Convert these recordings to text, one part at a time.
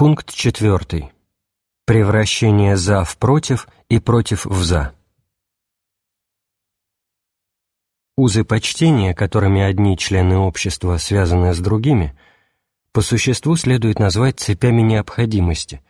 Пункт четвертый. Превращение «за» в «против» и «против» в «за». Узы почтения, которыми одни члены общества связаны с другими, по существу следует назвать цепями необходимости,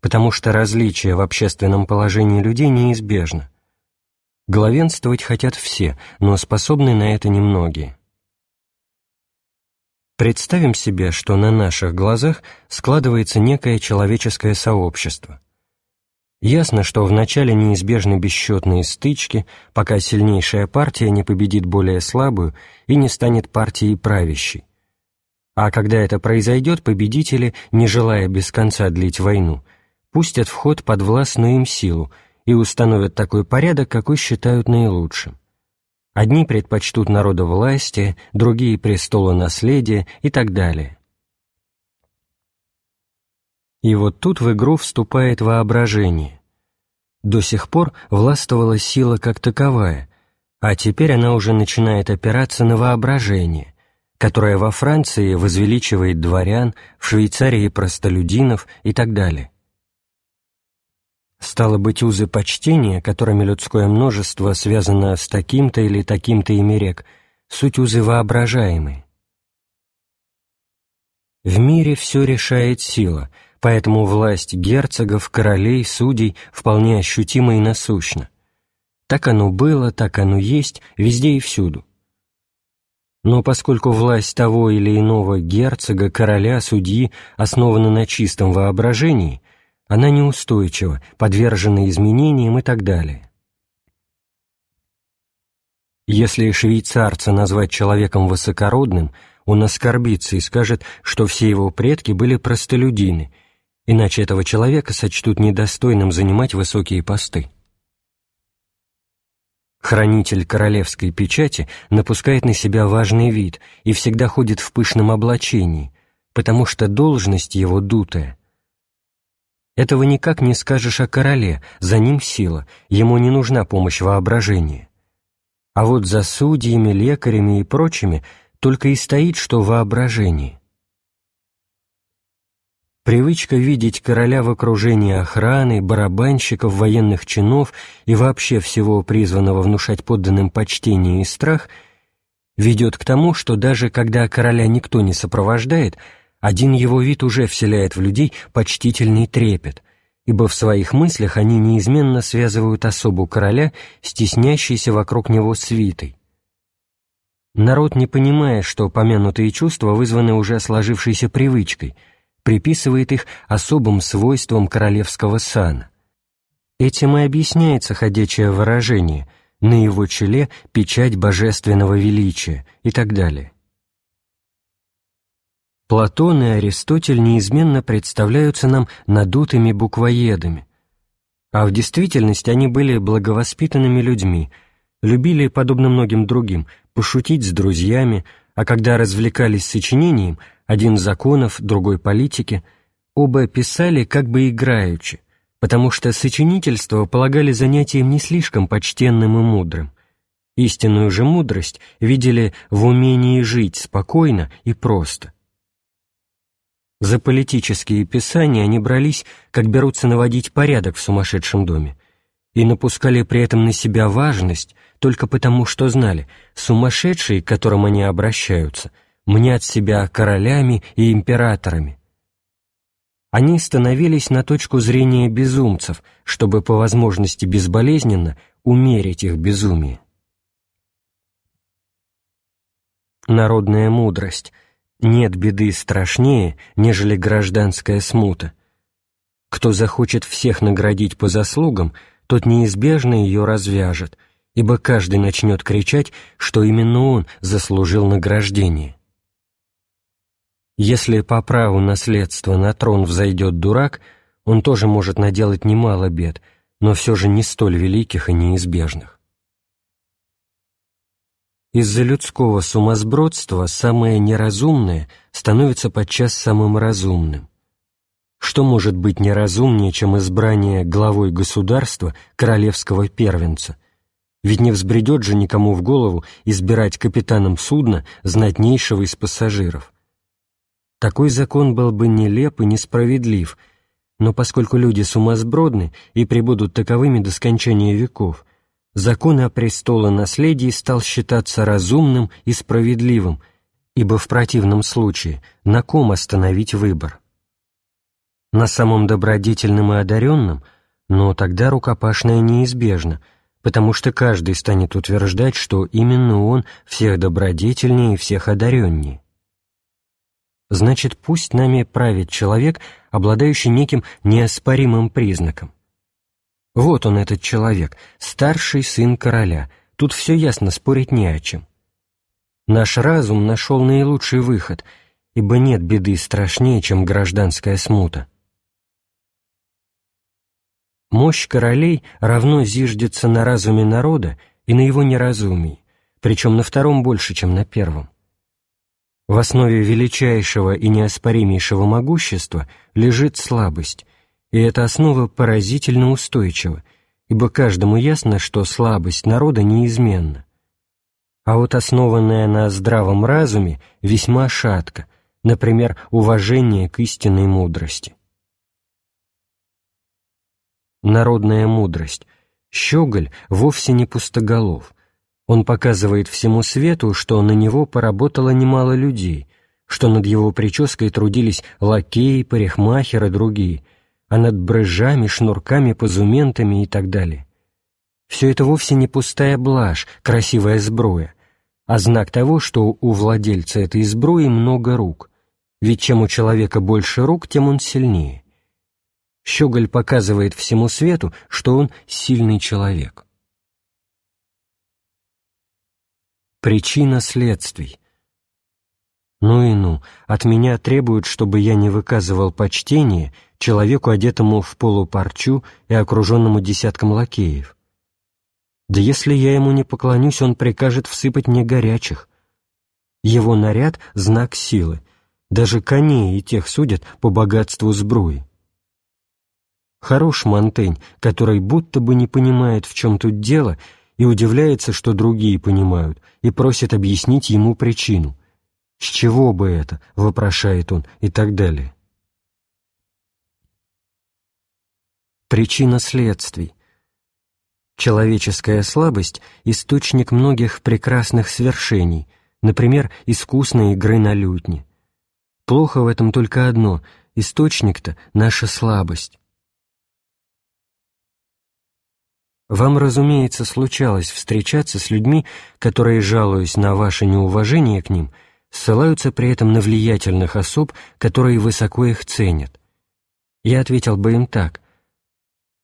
потому что различие в общественном положении людей неизбежно. Главенствовать хотят все, но способны на это немногие. Представим себе, что на наших глазах складывается некое человеческое сообщество. Ясно, что вначале неизбежны бесчетные стычки, пока сильнейшая партия не победит более слабую и не станет партией правящей. А когда это произойдет, победители, не желая без конца длить войну, пустят в ход подвластную им силу и установят такой порядок, какой считают наилучшим. Одни предпочтут народовластие, другие — престолонаследие и так далее. И вот тут в игру вступает воображение. До сих пор властвовала сила как таковая, а теперь она уже начинает опираться на воображение, которое во Франции возвеличивает дворян, в Швейцарии — простолюдинов и так далее. Стало быть, узы почтения, которыми людское множество связано с таким-то или таким-то ими рек, суть узы воображаемые. В мире все решает сила, поэтому власть герцогов, королей, судей вполне ощутима и насущна. Так оно было, так оно есть, везде и всюду. Но поскольку власть того или иного герцога, короля, судьи основана на чистом воображении, она неустойчива, подвержена изменениям и так далее. Если швейцарца назвать человеком высокородным, он оскорбится и скажет, что все его предки были простолюдины, иначе этого человека сочтут недостойным занимать высокие посты. Хранитель королевской печати напускает на себя важный вид и всегда ходит в пышном облачении, потому что должность его дутая, этого никак не скажешь о короле, за ним сила, ему не нужна помощь воображения. А вот за судьями, лекарями и прочими только и стоит, что воображение. Привычка видеть короля в окружении охраны, барабанщиков, военных чинов и вообще всего призванного внушать подданным почтение и страх ведет к тому, что даже когда короля никто не сопровождает – один его вид уже вселяет в людей почтительный трепет, ибо в своих мыслях они неизменно связывают особу короля, стеснящейся вокруг него свитой. Народ, не понимая, что помянутые чувства вызваны уже сложившейся привычкой, приписывает их особым свойствам королевского сана. Этим и объясняется ходячее выражение «на его челе печать божественного величия» и так далее. Платон и Аристотель неизменно представляются нам надутыми буквоедами, а в действительности они были благовоспитанными людьми, любили, подобно многим другим, пошутить с друзьями, а когда развлекались сочинением, один законов, другой политики, оба писали как бы играючи, потому что сочинительство полагали занятием не слишком почтенным и мудрым. Истинную же мудрость видели в умении жить спокойно и просто – за политические писания они брались, как берутся наводить порядок в сумасшедшем доме, и напускали при этом на себя важность только потому, что знали, сумасшедшие, к которым они обращаются, мнят себя королями и императорами. Они становились на точку зрения безумцев, чтобы по возможности безболезненно умерить их безумие. Народная мудрость — нет беды страшнее, нежели гражданская смута. Кто захочет всех наградить по заслугам, тот неизбежно ее развяжет, ибо каждый начнет кричать, что именно он заслужил награждение. Если по праву наследства на трон взойдет дурак, он тоже может наделать немало бед, но все же не столь великих и неизбежных. Из-за людского сумасбродства самое неразумное становится подчас самым разумным. Что может быть неразумнее, чем избрание главой государства королевского первенца? Ведь не взбредет же никому в голову избирать капитаном судна знатнейшего из пассажиров. Такой закон был бы нелеп и несправедлив, но поскольку люди сумасбродны и пребудут таковыми до скончания веков, закон о престолонаследии стал считаться разумным и справедливым, ибо в противном случае на ком остановить выбор? На самом добродетельном и одаренном, но тогда рукопашная неизбежна, потому что каждый станет утверждать, что именно он всех добродетельнее и всех одареннее значит, пусть нами правит человек, обладающий неким неоспоримым признаком. Вот он, этот человек, старший сын короля, тут все ясно, спорить не о чем. Наш разум нашел наилучший выход, ибо нет беды страшнее, чем гражданская смута. Мощь королей равно зиждется на разуме народа и на его неразумии, причем на втором больше, чем на первом. В основе величайшего и неоспоримейшего могущества лежит слабость, и эта основа поразительно устойчива, ибо каждому ясно, что слабость народа неизменна. А вот основанная на здравом разуме весьма шатка, например, уважение к истинной мудрости. Народная мудрость. Щеголь вовсе не пустоголов, он показывает всему свету, что на него поработало немало людей, что над его прической трудились лакеи, парикмахеры другие, а над брыжами, шнурками, позументами и так далее. Все это вовсе не пустая блажь, красивая сброя, а знак того, что у владельца этой сброи много рук, ведь чем у человека больше рук, тем он сильнее. Щеголь показывает всему свету, что он сильный человек. Причина следствий. Ну и ну, от меня требуют, чтобы я не выказывал почтение человеку, одетому в полупарчу и окруженному десятком лакеев. Да если я ему не поклонюсь, он прикажет всыпать мне горячих. Его наряд — знак силы. Даже коней и тех судят по богатству сбруи. Хорош Монтень, который будто бы не понимает, в чем тут дело, и удивляется, что другие понимают, и просит объяснить ему причину. «С чего бы это?» — вопрошает он, и так далее. Причина следствий. Человеческая слабость — источник многих прекрасных свершений, например, искусной игры на лютне. Плохо в этом только одно — источник-то — наша слабость. Вам, разумеется, случалось встречаться с людьми, которые, жалуясь на ваше неуважение к ним, ссылаются при этом на влиятельных особ, которые высоко их ценят. Я ответил бы им так.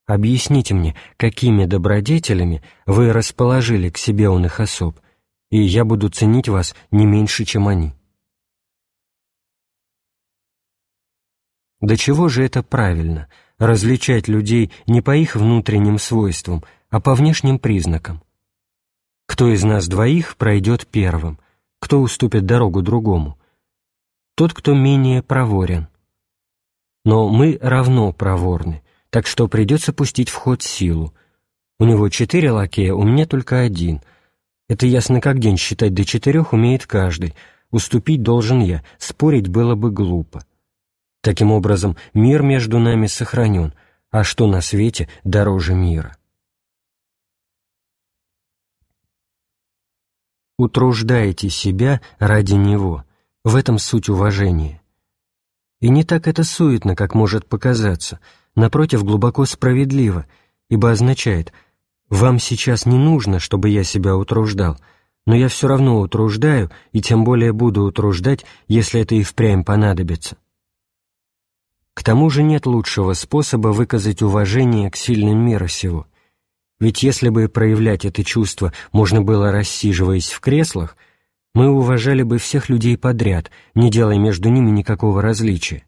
«Объясните мне, какими добродетелями вы расположили к себе он их особ, и я буду ценить вас не меньше, чем они». До чего же это правильно — различать людей не по их внутренним свойствам, а по внешним признакам. Кто из нас двоих пройдет первым, кто уступит дорогу другому? Тот, кто менее проворен. Но мы равно проворны, так что придется пустить в ход силу. У него четыре лакея, у меня только один. Это ясно как день, считать до четырех умеет каждый. Уступить должен я, спорить было бы глупо. Таким образом, мир между нами сохранен, а что на свете дороже мира? Утруждаете себя ради Него. В этом суть уважения. И не так это суетно, как может показаться, напротив, глубоко справедливо, ибо означает «вам сейчас не нужно, чтобы я себя утруждал», но я все равно утруждаю, и тем более буду утруждать, если это и впрямь понадобится. К тому же нет лучшего способа выказать уважение к сильным мира сего — ведь если бы проявлять это чувство можно было рассиживаясь в креслах, мы уважали бы всех людей подряд, не делая между ними никакого различия.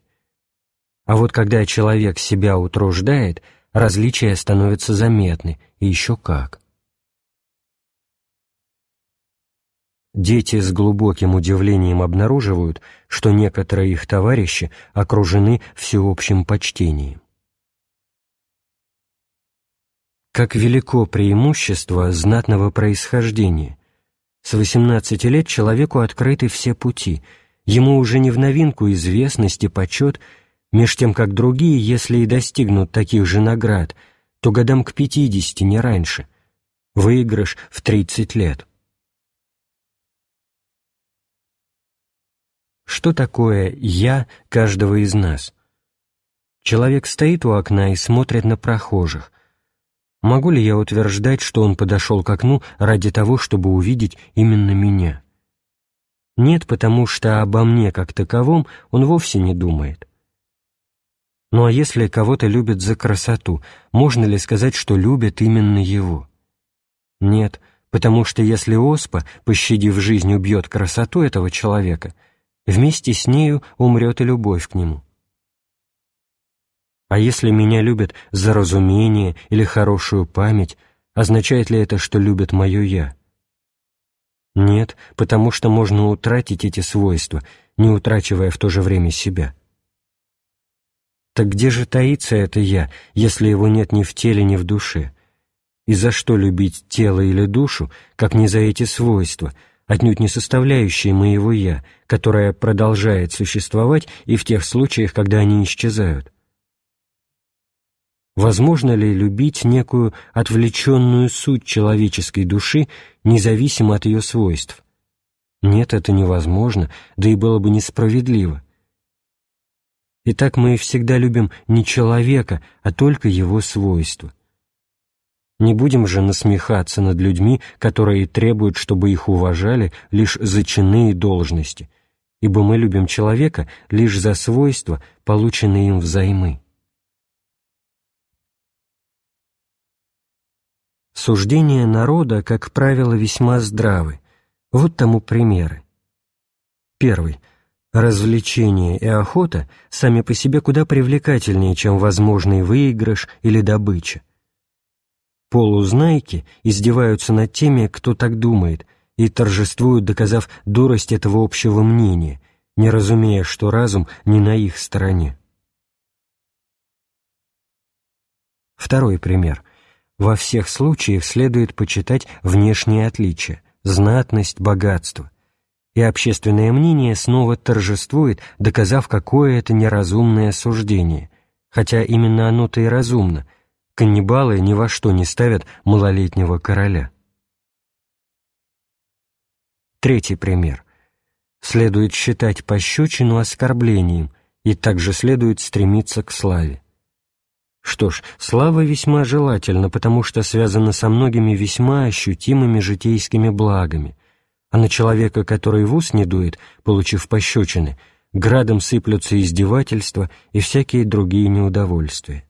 А вот когда человек себя утруждает, различия становятся заметны, и еще как. Дети с глубоким удивлением обнаруживают, что некоторые их товарищи окружены всеобщим почтением. Как велико преимущество знатного происхождения. С 18 лет человеку открыты все пути, ему уже не в новинку известность и почет, меж тем, как другие, если и достигнут таких же наград, то годам к пятидесяти, не раньше. Выигрыш в тридцать лет. Что такое «я» каждого из нас? Человек стоит у окна и смотрит на прохожих. Могу ли я утверждать, что он подошел к окну ради того, чтобы увидеть именно меня? Нет, потому что обо мне как таковом он вовсе не думает. Ну а если кого-то любят за красоту, можно ли сказать, что любят именно его? Нет, потому что если оспа, пощадив жизнь, убьет красоту этого человека, вместе с нею умрет и любовь к нему. А если меня любят за разумение или хорошую память, означает ли это, что любят мое «я»? Нет, потому что можно утратить эти свойства, не утрачивая в то же время себя. Так где же таится это «я», если его нет ни в теле, ни в душе? И за что любить тело или душу, как не за эти свойства, отнюдь не составляющие моего «я», которое продолжает существовать и в тех случаях, когда они исчезают? Возможно ли любить некую отвлеченную суть человеческой души, независимо от ее свойств? Нет, это невозможно, да и было бы несправедливо. Итак, мы всегда любим не человека, а только его свойства. Не будем же насмехаться над людьми, которые требуют, чтобы их уважали лишь за чины и должности, ибо мы любим человека лишь за свойства, полученные им взаймы. Суждения народа, как правило, весьма здравы. Вот тому примеры. Первый. Развлечение и охота сами по себе куда привлекательнее, чем возможный выигрыш или добыча. Полузнайки издеваются над теми, кто так думает, и торжествуют, доказав дурость этого общего мнения, не разумея, что разум не на их стороне. Второй пример. Во всех случаях следует почитать внешние отличия, знатность, богатство. И общественное мнение снова торжествует, доказав, какое это неразумное суждение, хотя именно оно-то и разумно. Каннибалы ни во что не ставят малолетнего короля. Третий пример. Следует считать пощечину оскорблением, и также следует стремиться к славе. Что ж, слава весьма желательна, потому что связана со многими весьма ощутимыми житейскими благами, а на человека, который в ус не дует, получив пощечины, градом сыплются издевательства и всякие другие неудовольствия.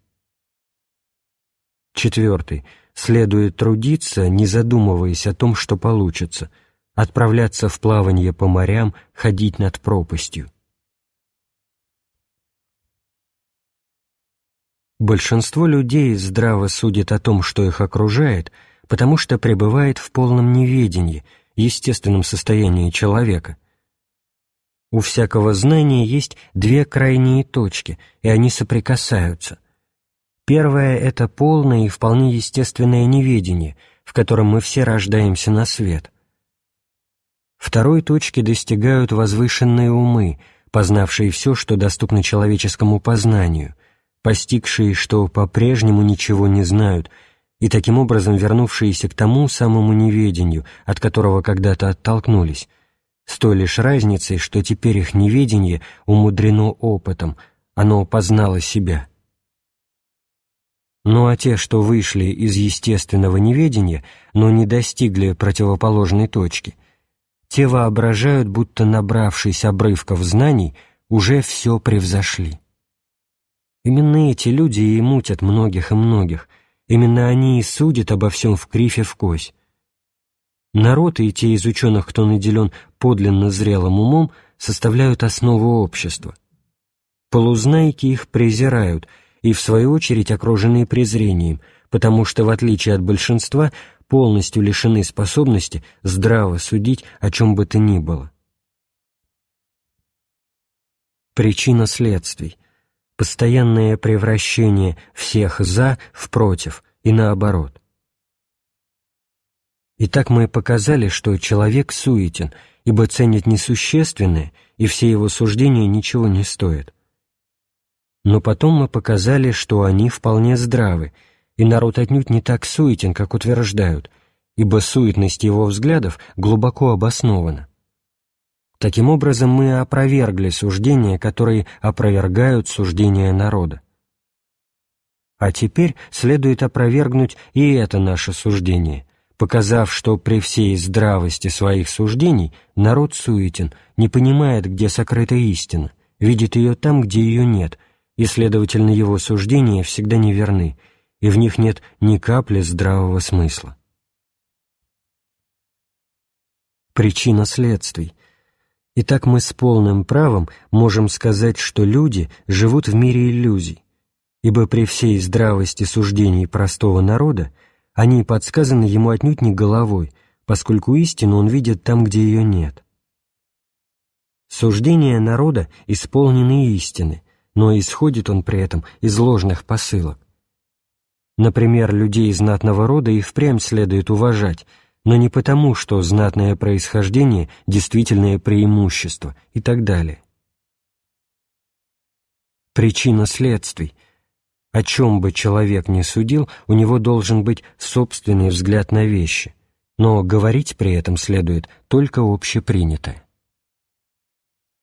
Четвертый. Следует трудиться, не задумываясь о том, что получится, отправляться в плавание по морям, ходить над пропастью. Большинство людей здраво судит о том, что их окружает, потому что пребывает в полном неведении, естественном состоянии человека. У всякого знания есть две крайние точки, и они соприкасаются. Первое — это полное и вполне естественное неведение, в котором мы все рождаемся на свет. Второй точки достигают возвышенные умы, познавшие все, что доступно человеческому познанию, постигшие, что по-прежнему ничего не знают, и таким образом вернувшиеся к тому самому неведению, от которого когда-то оттолкнулись, с той лишь разницей, что теперь их неведение умудрено опытом, оно познало себя. Ну а те, что вышли из естественного неведения, но не достигли противоположной точки, те воображают, будто набравшись обрывков знаний, уже все превзошли. Именно эти люди и мутят многих и многих, именно они и судят обо всем в крифе в кось. Народ и те из ученых, кто наделен подлинно зрелым умом, составляют основу общества. Полузнайки их презирают и, в свою очередь, окружены презрением, потому что, в отличие от большинства, полностью лишены способности здраво судить о чем бы то ни было. Причина следствий – постоянное превращение всех «за» в «против» и наоборот. Итак, мы показали, что человек суетен, ибо ценит несущественное, и все его суждения ничего не стоят. Но потом мы показали, что они вполне здравы, и народ отнюдь не так суетен, как утверждают, ибо суетность его взглядов глубоко обоснована. Таким образом, мы опровергли суждения, которые опровергают суждения народа. А теперь следует опровергнуть и это наше суждение, показав, что при всей здравости своих суждений народ суетен, не понимает, где сокрыта истина, видит ее там, где ее нет, и, следовательно, его суждения всегда неверны, и в них нет ни капли здравого смысла. Причина следствий – Итак, мы с полным правом можем сказать, что люди живут в мире иллюзий, ибо при всей здравости суждений простого народа они подсказаны ему отнюдь не головой, поскольку истину он видит там, где ее нет. Суждения народа исполнены истины, но исходит он при этом из ложных посылок. Например, людей знатного рода и впрямь следует уважать, но не потому, что знатное происхождение – действительное преимущество и так далее. Причина следствий. О чем бы человек ни судил, у него должен быть собственный взгляд на вещи, но говорить при этом следует только общепринятое.